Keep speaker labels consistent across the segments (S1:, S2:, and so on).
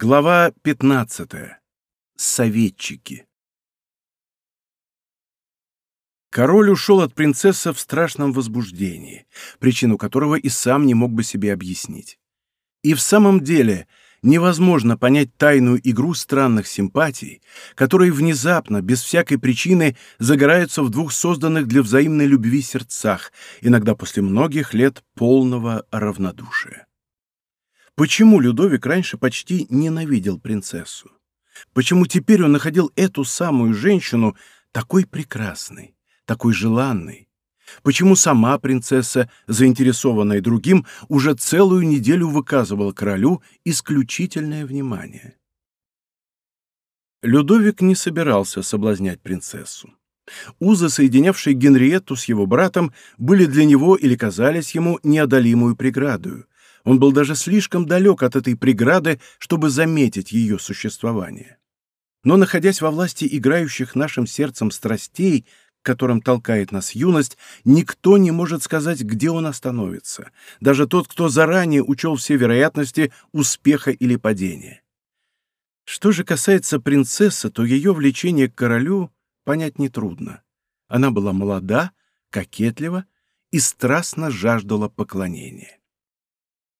S1: Глава 15. Советчики. Король ушел от принцессы в страшном возбуждении, причину которого и сам не мог бы себе объяснить. И в самом деле невозможно понять тайную игру странных симпатий, которые внезапно, без всякой причины, загораются в двух созданных для взаимной любви сердцах, иногда после многих лет полного равнодушия. Почему Людовик раньше почти ненавидел принцессу? Почему теперь он находил эту самую женщину такой прекрасной, такой желанной? Почему сама принцесса, заинтересованная другим, уже целую неделю выказывала королю исключительное внимание? Людовик не собирался соблазнять принцессу. Узы, соединявшие Генриетту с его братом, были для него или казались ему неодолимую преградою, он был даже слишком далек от этой преграды, чтобы заметить ее существование. Но, находясь во власти играющих нашим сердцем страстей, которым толкает нас юность, никто не может сказать, где он остановится, даже тот, кто заранее учел все вероятности успеха или падения. Что же касается принцессы, то ее влечение к королю понять нетрудно. Она была молода, кокетлива и страстно жаждала поклонения.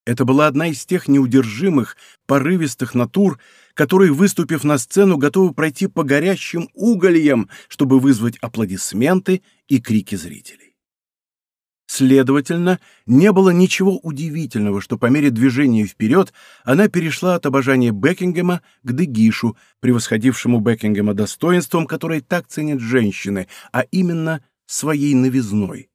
S1: Это была одна из тех неудержимых, порывистых натур, которые, выступив на сцену, готовы пройти по горящим угольям, чтобы вызвать аплодисменты и крики зрителей. Следовательно, не было ничего удивительного, что по мере движения вперед она перешла от обожания Бекингема к Дегишу, превосходившему Бекингема достоинством, которое так ценят женщины, а именно своей новизной.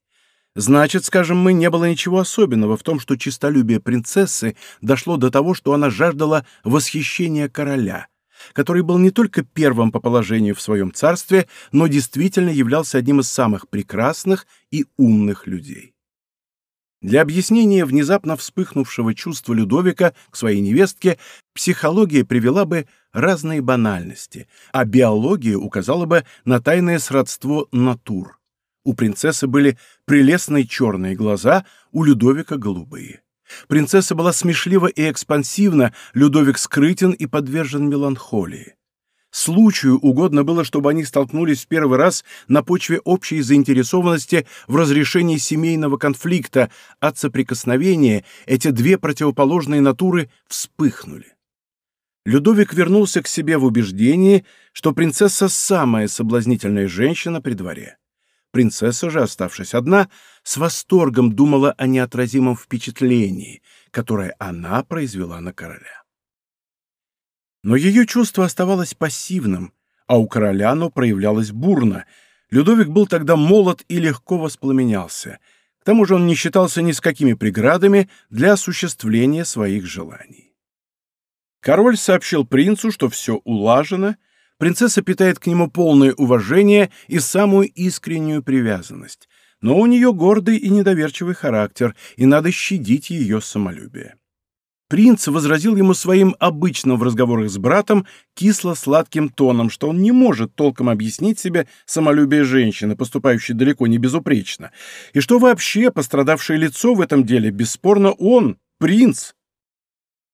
S1: Значит, скажем мы, не было ничего особенного в том, что честолюбие принцессы дошло до того, что она жаждала восхищения короля, который был не только первым по положению в своем царстве, но действительно являлся одним из самых прекрасных и умных людей. Для объяснения внезапно вспыхнувшего чувства Людовика к своей невестке психология привела бы разные банальности, а биология указала бы на тайное сродство натур. У принцессы были прелестные черные глаза, у Людовика голубые. Принцесса была смешлива и экспансивна, Людовик скрытен и подвержен меланхолии. Случаю угодно было, чтобы они столкнулись в первый раз на почве общей заинтересованности в разрешении семейного конфликта. От соприкосновения эти две противоположные натуры вспыхнули. Людовик вернулся к себе в убеждении, что принцесса самая соблазнительная женщина при дворе. Принцесса же, оставшись одна, с восторгом думала о неотразимом впечатлении, которое она произвела на короля. Но ее чувство оставалось пассивным, а у короля оно проявлялось бурно. Людовик был тогда молод и легко воспламенялся. К тому же он не считался ни с какими преградами для осуществления своих желаний. Король сообщил принцу, что все улажено, принцесса питает к нему полное уважение и самую искреннюю привязанность, но у нее гордый и недоверчивый характер, и надо щадить ее самолюбие. Принц возразил ему своим обычным в разговорах с братом кисло-сладким тоном, что он не может толком объяснить себе самолюбие женщины, поступающей далеко не безупречно, и что вообще пострадавшее лицо в этом деле бесспорно он, принц,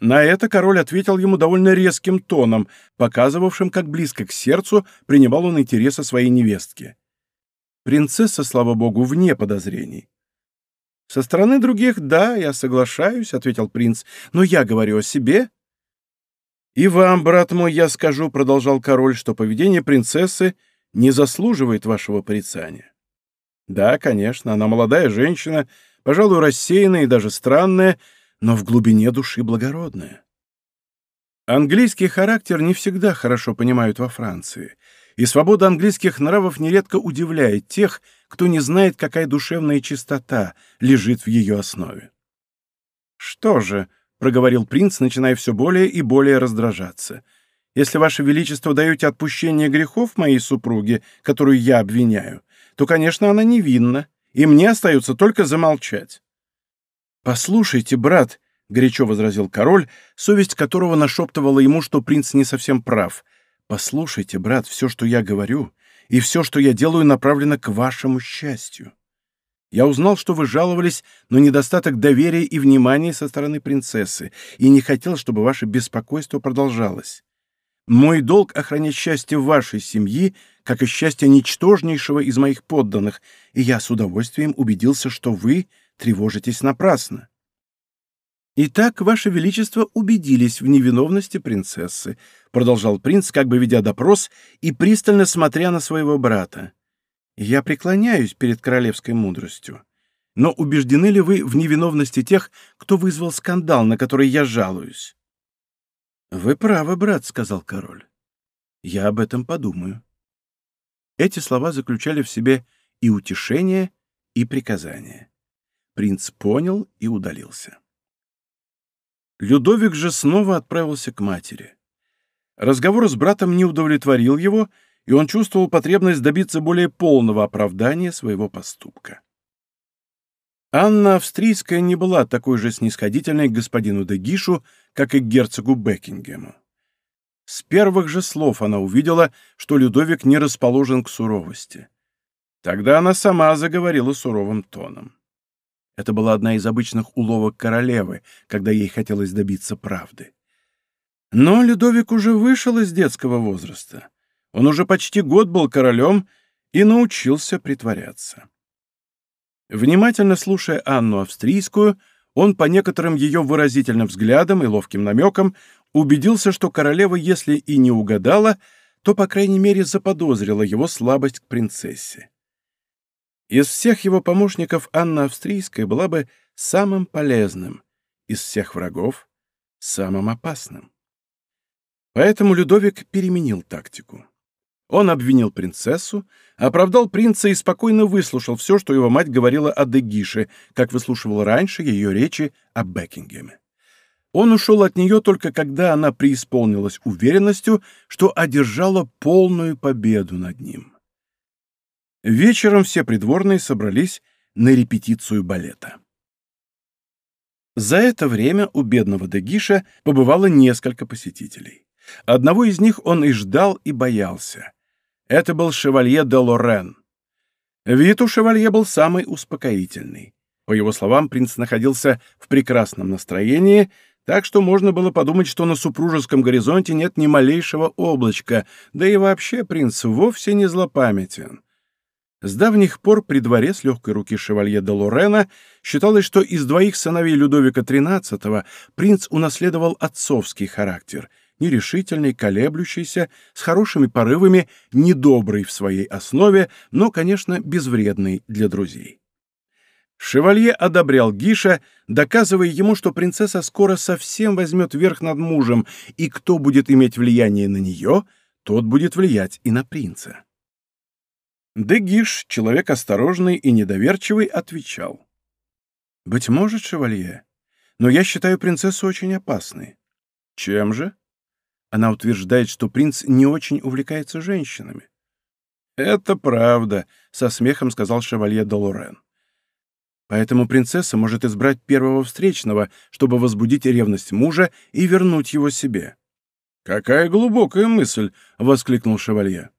S1: на это король ответил ему довольно резким тоном, показывавшим, как близко к сердцу принимал он интересы своей невестки. Принцесса, слава богу, вне подозрений. «Со стороны других, да, я соглашаюсь», — ответил принц, — «но я говорю о себе». «И вам, брат мой, я скажу», — продолжал король, — «что поведение принцессы не заслуживает вашего порицания». «Да, конечно, она молодая женщина, пожалуй, рассеянная и даже странная, — но в глубине души благородная. Английский характер не всегда хорошо понимают во Франции, и свобода английских нравов нередко удивляет тех, кто не знает, какая душевная чистота лежит в ее основе. «Что же», — проговорил принц, начиная все более и более раздражаться, «если, Ваше Величество, даете отпущение грехов моей супруге, которую я обвиняю, то, конечно, она невинна, и мне остается только замолчать». «Послушайте, брат», — горячо возразил король, совесть которого нашептывала ему, что принц не совсем прав. «Послушайте, брат, все, что я говорю, и все, что я делаю, направлено к вашему счастью. Я узнал, что вы жаловались на недостаток доверия и внимания со стороны принцессы, и не хотел, чтобы ваше беспокойство продолжалось. Мой долг — охранять счастье вашей семьи, как и счастье ничтожнейшего из моих подданных, и я с удовольствием убедился, что вы тревожитесь напрасно. «Итак, Ваше Величество убедились в невиновности принцессы», — продолжал принц, как бы ведя допрос и пристально смотря на своего брата. «Я преклоняюсь перед королевской мудростью. Но убеждены ли вы в невиновности тех, кто вызвал скандал, на который я жалуюсь?» «Вы правы, брат», — сказал король. «Я об этом подумаю». Эти слова заключали в себе и утешение, и приказание. Принц понял и удалился. Людовик же снова отправился к матери. Разговор с братом не удовлетворил его, и он чувствовал потребность добиться более полного оправдания своего поступка. Анна Австрийская не была такой же снисходительной к господину де Гишу, как и к герцогу Бекингему. С первых же слов она увидела, что Людовик не расположен к суровости. Тогда она сама заговорила суровым тоном. Это была одна из обычных уловок королевы, когда ей хотелось добиться правды. Но Людовик уже вышел из детского возраста. Он уже почти год был королем и научился притворяться. Внимательно слушая Анну Австрийскую, он по некоторым ее выразительным взглядам и ловким намекам убедился, что королева, если и не угадала, то, по крайней мере, заподозрила его слабость к принцессе. Из всех его помощников Анна Австрийская была бы самым полезным, из всех врагов — самым опасным. Поэтому Людовик переменил тактику. Он обвинил принцессу, оправдал принца и спокойно выслушал все, что его мать говорила о Дегише, как выслушивал раньше ее речи о Бекингеме. Он ушел от нее только когда она преисполнилась уверенностью, что одержала полную победу над ним. Вечером все придворные собрались на репетицию балета. За это время у бедного Дегиша побывало несколько посетителей. Одного из них он и ждал, и боялся. Это был шевалье де Лорен. Вид у шевалье был самый успокоительный. По его словам, принц находился в прекрасном настроении, так что можно было подумать, что на супружеском горизонте нет ни малейшего облачка, да и вообще принц вовсе не злопамятен. С давних пор при дворе с легкой руки шевалье де Лорена считалось, что из двоих сыновей Людовика XIII принц унаследовал отцовский характер, нерешительный, колеблющийся, с хорошими порывами, недобрый в своей основе, но, конечно, безвредный для друзей. Шевалье одобрял Гиша, доказывая ему, что принцесса скоро совсем возьмет верх над мужем, и кто будет иметь влияние на нее, тот будет влиять и на принца. Дегиш, человек осторожный и недоверчивый, отвечал. «Быть может, шевалье, но я считаю принцессу очень опасной». «Чем же?» Она утверждает, что принц не очень увлекается женщинами. «Это правда», — со смехом сказал шевалье Долорен. «Поэтому принцесса может избрать первого встречного, чтобы возбудить ревность мужа и вернуть его себе». «Какая глубокая мысль!» — воскликнул шевалье.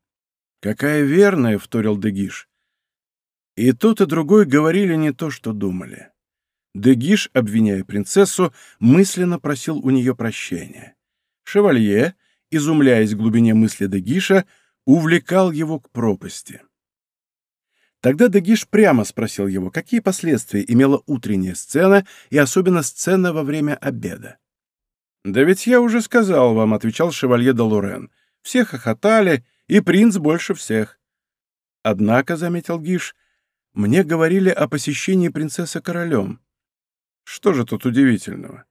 S1: «Какая верная!» — вторил Дегиш. И тот, и другой говорили не то, что думали. Дегиш, обвиняя принцессу, мысленно просил у нее прощения. Шевалье, изумляясь глубине мысли Дегиша, увлекал его к пропасти. Тогда Дегиш прямо спросил его, какие последствия имела утренняя сцена и особенно сцена во время обеда. «Да ведь я уже сказал вам», — отвечал шевалье де Лорен. «Все хохотали, и принц больше всех. Однако, — заметил Гиш, — мне говорили о посещении принцессы королем. Что же тут удивительного?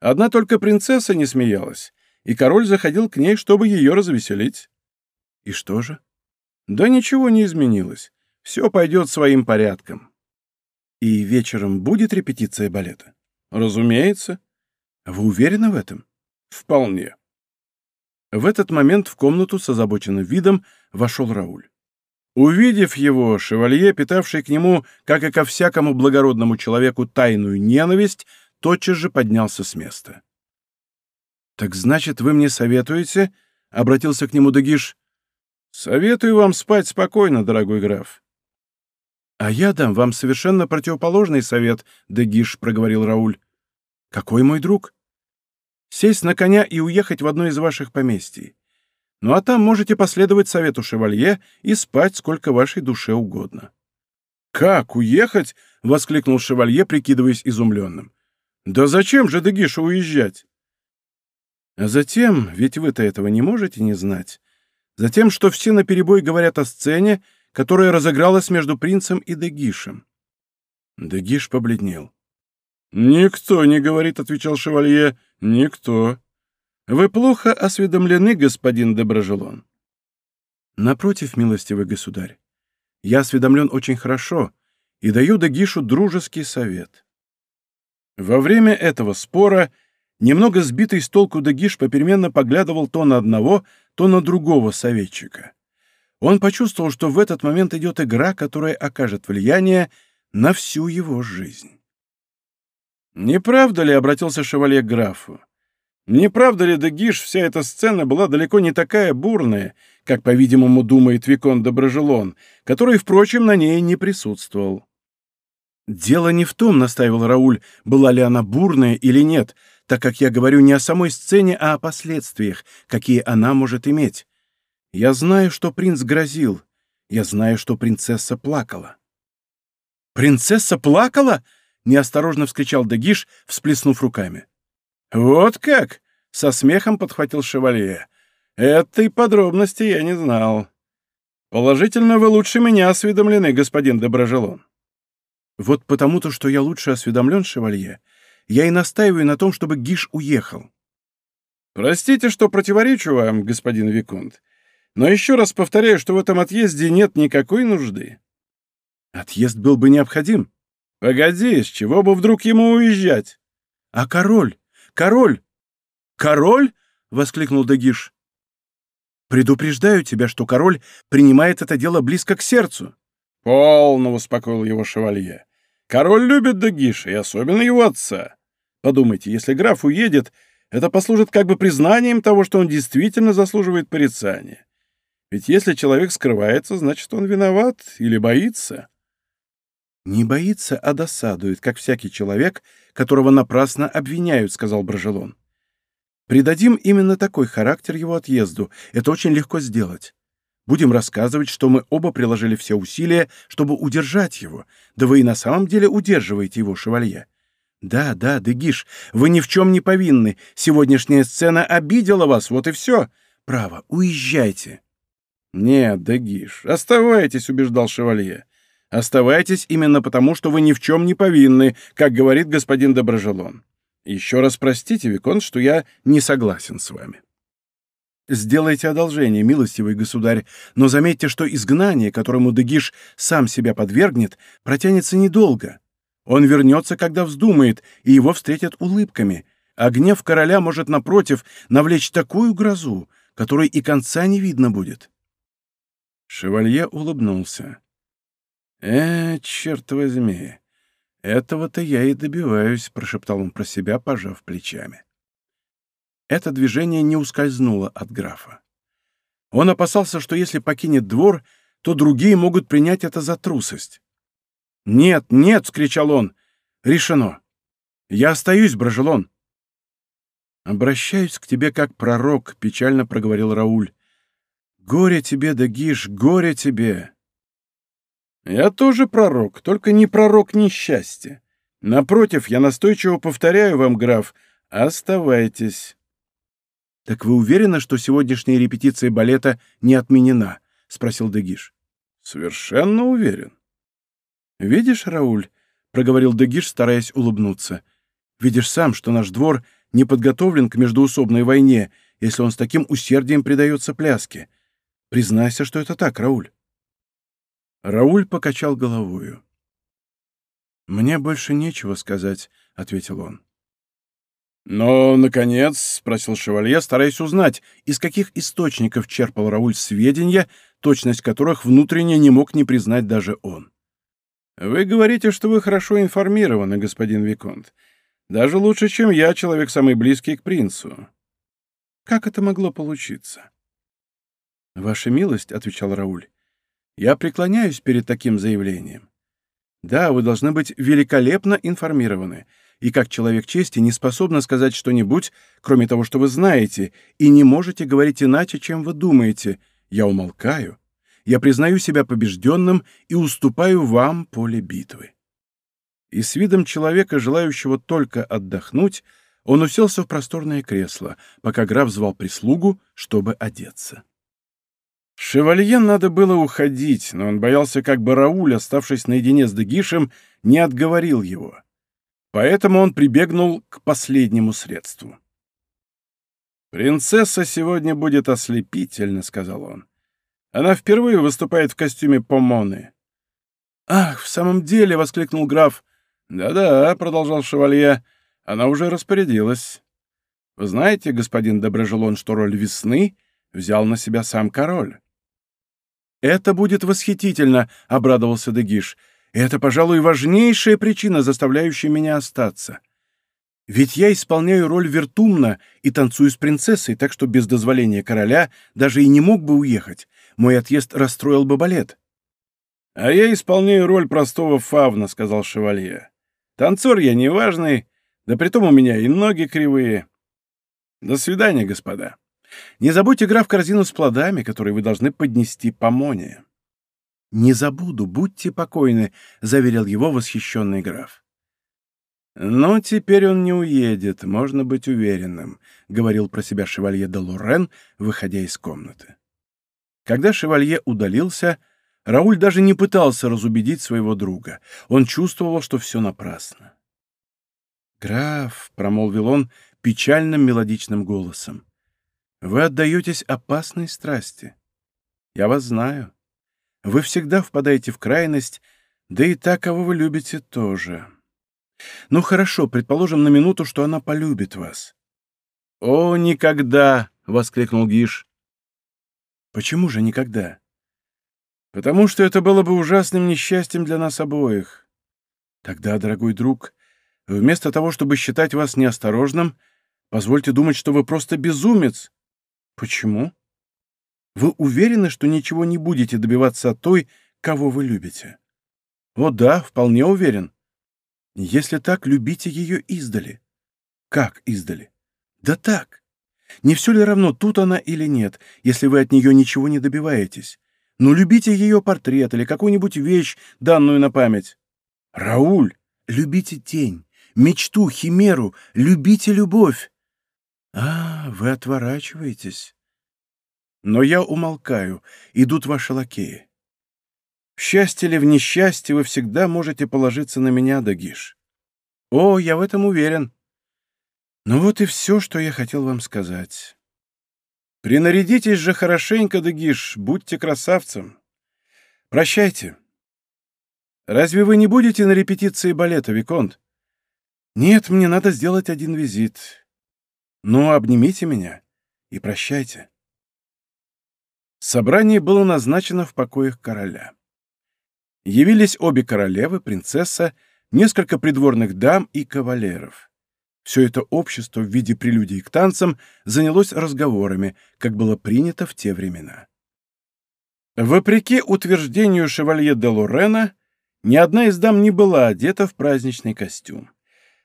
S1: Одна только принцесса не смеялась, и король заходил к ней, чтобы ее развеселить. И что же? Да ничего не изменилось. Все пойдет своим порядком. И вечером будет репетиция балета? Разумеется. Вы уверены в этом? Вполне. В этот момент в комнату с озабоченным видом вошел Рауль. Увидев его, шевалье, питавший к нему, как и ко всякому благородному человеку, тайную ненависть, тотчас же поднялся с места. «Так значит, вы мне советуете?» — обратился к нему Дегиш. «Советую вам спать спокойно, дорогой граф». «А я дам вам совершенно противоположный совет», — Дегиш проговорил Рауль. «Какой мой друг?» «Сесть на коня и уехать в одно из ваших поместий. Ну а там можете последовать совету шевалье и спать сколько вашей душе угодно». «Как уехать?» — воскликнул шевалье, прикидываясь изумленным. «Да зачем же Дегишу уезжать?» «А затем, ведь вы-то этого не можете не знать, затем, что все наперебой говорят о сцене, которая разыгралась между принцем и Дегишем». Дегиш побледнел. «Никто не говорит», — отвечал шевалье, — «никто. Вы плохо осведомлены, господин Доброжелон». «Напротив, милостивый государь, я осведомлен очень хорошо и даю Дагишу дружеский совет. Во время этого спора немного сбитый с толку Дагиш попеременно поглядывал то на одного, то на другого советчика. Он почувствовал, что в этот момент идет игра, которая окажет влияние на всю его жизнь. «Не правда ли, — обратился шевалье к графу, — не правда ли, Дагиш, вся эта сцена была далеко не такая бурная, как, по-видимому, думает Викон Доброжелон, который, впрочем, на ней не присутствовал. «Дело не в том, — настаивал Рауль, — была ли она бурная или нет, так как я говорю не о самой сцене, а о последствиях, какие она может иметь. Я знаю, что принц грозил. Я знаю, что принцесса плакала». «Принцесса плакала?» — неосторожно вскричал Дегиш, всплеснув руками. «Вот как!» — со смехом подхватил шевалье. Этой подробности я не знал. Положительно, вы лучше меня осведомлены, господин Доброжелон. Вот потому-то, что я лучше осведомлен, шевалье, я и настаиваю на том, чтобы Гиш уехал. Простите, что противоречу вам, господин Виконт, но еще раз повторяю, что в этом отъезде нет никакой нужды. Отъезд был бы необходим. Погоди, с чего бы вдруг ему уезжать? А король? Король? Король? — воскликнул Дагиш. Предупреждаю тебя, что король принимает это дело близко к сердцу. Полно успокоил его шевалье. Король любит Дагиша, и особенно его отца. Подумайте, если граф уедет, это послужит как бы признанием того, что он действительно заслуживает порицания. Ведь если человек скрывается, значит, он виноват или боится. «Не боится, а досадует, как всякий человек, которого напрасно обвиняют», — сказал Брожелон. Придадим именно такой характер его отъезду. Это очень легко сделать. Будем рассказывать, что мы оба приложили все усилия, чтобы удержать его. Да вы и на самом деле удерживаете его, шевалье. Да, да, Дегиш, вы ни в чем не повинны. Сегодняшняя сцена обидела вас, вот и все. Право, уезжайте. Нет, Дегиш, оставайтесь, убеждал шевалье. Оставайтесь именно потому, что вы ни в чем не повинны, как говорит господин Доброжелон. Еще раз простите, Викон, что я не согласен с вами. Сделайте одолжение, милостивый государь, но заметьте, что изгнание, которому Дегиш сам себя подвергнет, протянется недолго. Он вернется, когда вздумает, и его встретят улыбками, а гнев короля может, напротив, навлечь такую грозу, которой и конца не видно будет. Шевалье улыбнулся. «Э, черт возьми, «Этого-то я и добиваюсь», — прошептал он про себя, пожав плечами. Это движение не ускользнуло от графа. Он опасался, что если покинет двор, то другие могут принять это за трусость. «Нет, нет!» — вскричал он. «Решено! Я остаюсь, Брожелон!» «Обращаюсь к тебе как пророк», — печально проговорил Рауль. «Горе тебе, Дагиш, горе тебе! Я тоже пророк, только не пророк несчастья. Напротив, я настойчиво повторяю вам, граф, оставайтесь. Так вы уверены, что сегодняшняя репетиция балета не отменена? спросил Дегиш. Совершенно уверен. Видишь, Рауль, проговорил Дегиш, стараясь улыбнуться. Видишь сам, что наш двор не подготовлен к междоусобной войне, если он с таким усердием предается пляске. Признайся, что это так, Рауль. Рауль покачал головою. «Мне больше нечего сказать», — ответил он. «Но, наконец», — спросил шевалье, стараясь узнать, из каких источников черпал Рауль сведения, точность которых внутренне не мог не признать даже он. «Вы говорите, что вы хорошо информированы, господин Виконт. Даже лучше, чем я, человек самый близкий к принцу. Как это могло получиться?» «Ваша милость», — отвечал Рауль, я преклоняюсь перед таким заявлением. Да, вы должны быть великолепно информированы, и как человек чести не способны сказать что-нибудь, кроме того, что вы знаете, и не можете говорить иначе, чем вы думаете. Я умолкаю. Я признаю себя побежденным и уступаю вам поле битвы. И с видом человека, желающего только отдохнуть, он уселся в просторное кресло, пока граф звал прислугу, чтобы одеться. Шевалье надо было уходить, но он боялся, как бы Рауль, оставшись наедине с Дегишем, не отговорил его. Поэтому он прибегнул к последнему средству. «Принцесса сегодня будет ослепительна», — сказал он. «Она впервые выступает в костюме помоны». «Ах, в самом деле!» — воскликнул граф. «Да-да», — продолжал шевалье, — «она уже распорядилась. Вы знаете, господин Доброжелон, что роль весны взял на себя сам король?» «Это будет восхитительно», — обрадовался Дегиш. Это, пожалуй, важнейшая причина, заставляющая меня остаться. Ведь я исполняю роль Вертумна и танцую с принцессой, так что без дозволения короля даже и не мог бы уехать. Мой отъезд расстроил бы балет. — А я исполняю роль простого фавна, — сказал шевалье. — Танцор я неважный, да притом у меня и ноги кривые. До свидания, господа. Не забудьте, граф, корзину с плодами, которые вы должны поднести по Моне. «Не забуду, будьте покойны», — заверил его восхищенный граф. «Но теперь он не уедет, можно быть уверенным», — говорил про себя шевалье де Лорен, выходя из комнаты. Когда шевалье удалился, Рауль даже не пытался разубедить своего друга. Он чувствовал, что все напрасно. «Граф», — промолвил он печальным мелодичным голосом, — «вы отдаетесь опасной страсти. Я вас знаю. Вы всегда впадаете в крайность, да и та, кого вы любите, тоже. Ну хорошо, предположим на минуту, что она полюбит вас. «О, никогда!» — воскликнул Гиш. «Почему же никогда?» «Потому что это было бы ужасным несчастьем для нас обоих. Тогда, дорогой друг, вместо того, чтобы считать вас неосторожным, позвольте думать, что вы просто безумец. Почему?» Вы уверены, что ничего не будете добиваться от той, кого вы любите? О да, вполне уверен. Если так, любите ее издали. Как издали? Да так. Не все ли равно, тут она или нет, если вы от нее ничего не добиваетесь? Ну, любите ее портрет или какую-нибудь вещь, данную на память. Рауль, любите тень, мечту, химеру, любите любовь. А, вы отворачиваетесь. Но я умолкаю, идут ваши лакеи. В счастье или в несчастье вы всегда можете положиться на меня, Дагиш. О, я в этом уверен. Ну вот и все, что я хотел вам сказать. Принарядитесь же хорошенько, Дагиш, будьте красавцем. Прощайте. Разве вы не будете на репетиции балета, Виконт? Нет, мне надо сделать один визит. Ну, обнимите меня и прощайте. Собрание было назначено в покоях короля. Явились обе королевы, принцесса, несколько придворных дам и кавалеров. Все это общество в виде прелюдий к танцам занялось разговорами, как было принято в те времена. Вопреки утверждению шевалье де Лорена, ни одна из дам не была одета в праздничный костюм.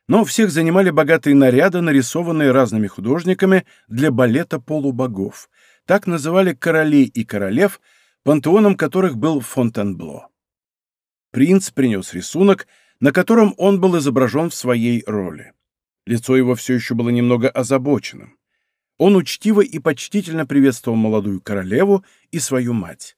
S1: Но всех занимали богатые наряды, нарисованные разными художниками для балета полубогов, так называли королей и королев, пантеоном которых был Фонтенбло. Принц принес рисунок, на котором он был изображен в своей роли. Лицо его все еще было немного озабоченным. Он учтиво и почтительно приветствовал молодую королеву и свою мать.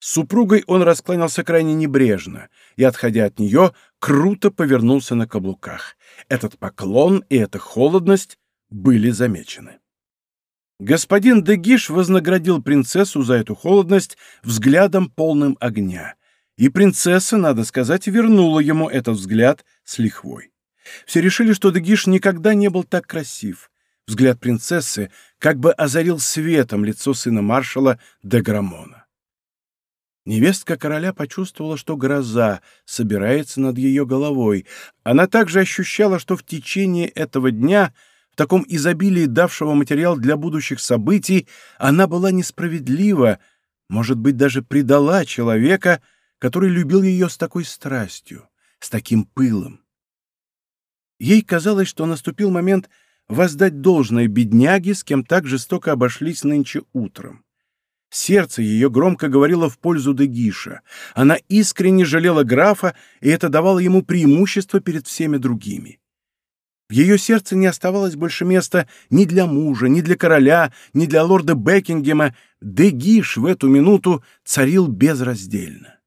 S1: С супругой он раскланялся крайне небрежно и, отходя от нее, круто повернулся на каблуках. Этот поклон и эта холодность были замечены. Господин Дегиш вознаградил принцессу за эту холодность взглядом полным огня. И принцесса, надо сказать, вернула ему этот взгляд с лихвой. Все решили, что Дегиш никогда не был так красив. Взгляд принцессы как бы озарил светом лицо сына маршала де Грамона. Невестка короля почувствовала, что гроза собирается над ее головой. Она также ощущала, что в течение этого дня — в таком изобилии давшего материал для будущих событий, она была несправедлива, может быть, даже предала человека, который любил ее с такой страстью, с таким пылом. Ей казалось, что наступил момент воздать должное бедняге, с кем так жестоко обошлись нынче утром. Сердце ее громко говорило в пользу Дегиша. Она искренне жалела графа, и это давало ему преимущество перед всеми другими. В ее сердце не оставалось больше места ни для мужа, ни для короля, ни для лорда Бекингема. Дегиш в эту минуту царил безраздельно.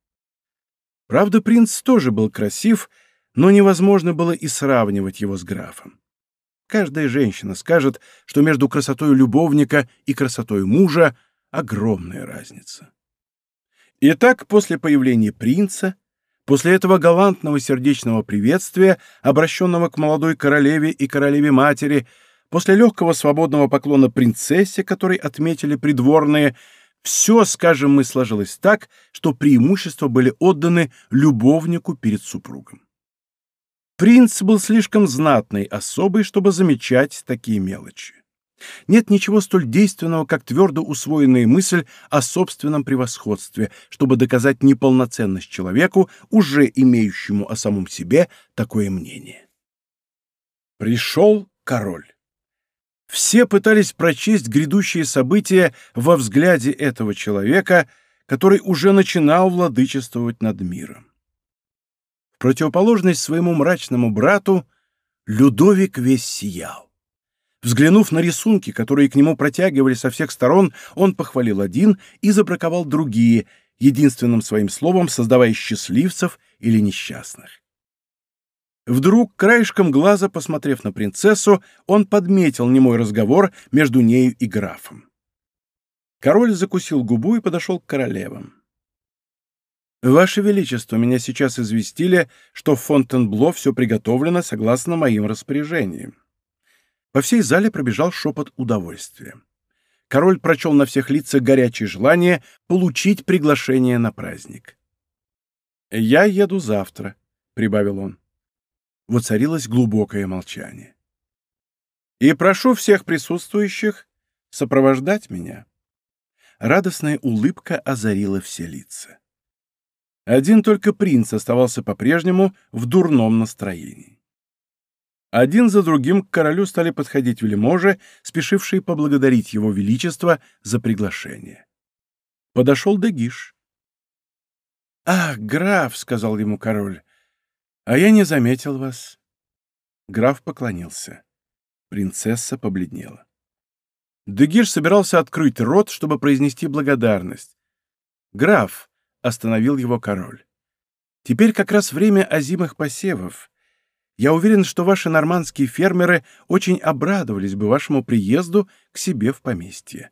S1: Правда, принц тоже был красив, но невозможно было и сравнивать его с графом. Каждая женщина скажет, что между красотой любовника и красотой мужа огромная разница. Итак, после появления принца, после этого галантного сердечного приветствия, обращенного к молодой королеве и королеве-матери, после легкого свободного поклона принцессе, который отметили придворные, все, скажем мы, сложилось так, что преимущества были отданы любовнику перед супругом. Принц был слишком знатной особой, чтобы замечать такие мелочи. Нет ничего столь действенного, как твердо усвоенная мысль о собственном превосходстве, чтобы доказать неполноценность человеку, уже имеющему о самом себе такое мнение. Пришел король. Все пытались прочесть грядущие события во взгляде этого человека, который уже начинал владычествовать над миром. В противоположность своему мрачному брату, Людовик весь сиял. Взглянув на рисунки, которые к нему протягивали со всех сторон, он похвалил один и забраковал другие, единственным своим словом создавая счастливцев или несчастных. Вдруг, краешком глаза, посмотрев на принцессу, он подметил немой разговор между нею и графом. Король закусил губу и подошел к королевам. «Ваше Величество, меня сейчас известили, что в Фонтенбло все приготовлено согласно моим распоряжениям. По всей зале пробежал шепот удовольствия. Король прочел на всех лицах горячее желание получить приглашение на праздник. «Я еду завтра», — прибавил он. Воцарилось глубокое молчание. «И прошу всех присутствующих сопровождать меня». Радостная улыбка озарила все лица. Один только принц оставался по-прежнему в дурном настроении. Один за другим к королю стали подходить вельможи, спешившие поблагодарить его величество за приглашение. Подошел Дегиш. «Ах, граф!» — сказал ему король. «А я не заметил вас». Граф поклонился. Принцесса побледнела. Дегиш собирался открыть рот, чтобы произнести благодарность. «Граф!» — остановил его король. «Теперь как раз время озимых посевов. Я уверен, что ваши нормандские фермеры очень обрадовались бы вашему приезду к себе в поместье.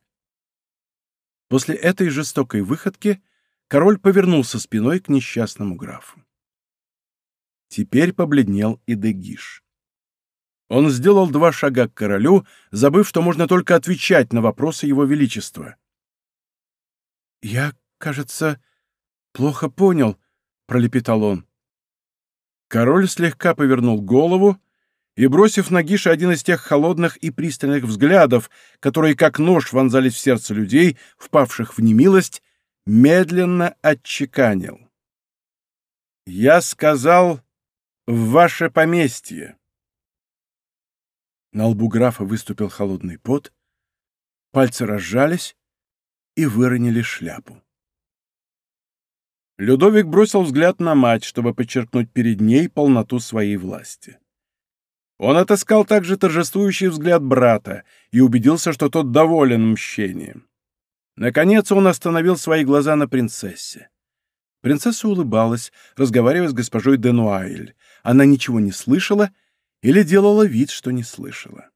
S1: После этой жестокой выходки король повернулся спиной к несчастному графу. Теперь побледнел и Дегиш. Он сделал два шага к королю, забыв, что можно только отвечать на вопросы его величества. «Я, кажется, плохо понял», — пролепетал он. Король слегка повернул голову и, бросив на Гиша один из тех холодных и пристальных взглядов, которые как нож вонзались в сердце людей, впавших в немилость, медленно отчеканил. «Я сказал в ваше поместье». На лбу графа выступил холодный пот, пальцы разжались и выронили шляпу. Людовик бросил взгляд на мать, чтобы подчеркнуть перед ней полноту своей власти. Он отыскал также торжествующий взгляд брата и убедился, что тот доволен мщением. Наконец он остановил свои глаза на принцессе. Принцесса улыбалась, разговаривая с госпожой Денуайль. Она ничего не слышала или делала вид, что не слышала.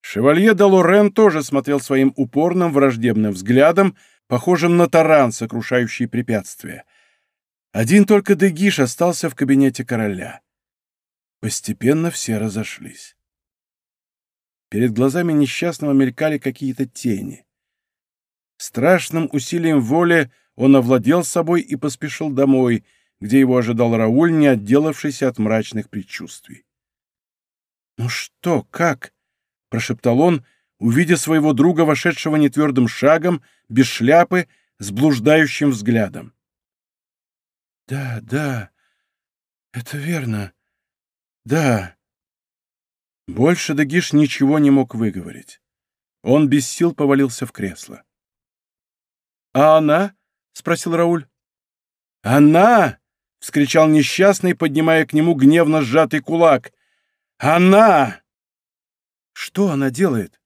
S1: Шевалье де Лорен тоже смотрел своим упорным враждебным взглядом, похожим на таран, сокрушающий препятствия. Один только Дегиш остался в кабинете короля. Постепенно все разошлись. Перед глазами несчастного мелькали какие-то тени. Страшным усилием воли он овладел собой и поспешил домой, где его ожидал Рауль, не отделавшийся от мрачных предчувствий. «Ну что, как?» — прошептал он, увидя своего друга, вошедшего нетвердым шагом, без шляпы, с блуждающим взглядом. «Да, да, Это верно. Да. Больше Дагиш ничего не мог выговорить. Он без сил повалился в кресло. «А она?» — спросил Рауль. «Она!» — вскричал несчастный, поднимая к нему гневно сжатый кулак. «Она!» «Что она делает?»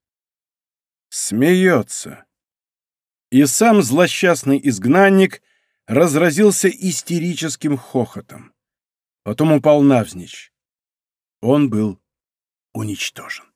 S1: «Смеется». И сам злосчастный изгнанник разразился истерическим хохотом. Потом упал навзничь. Он был уничтожен.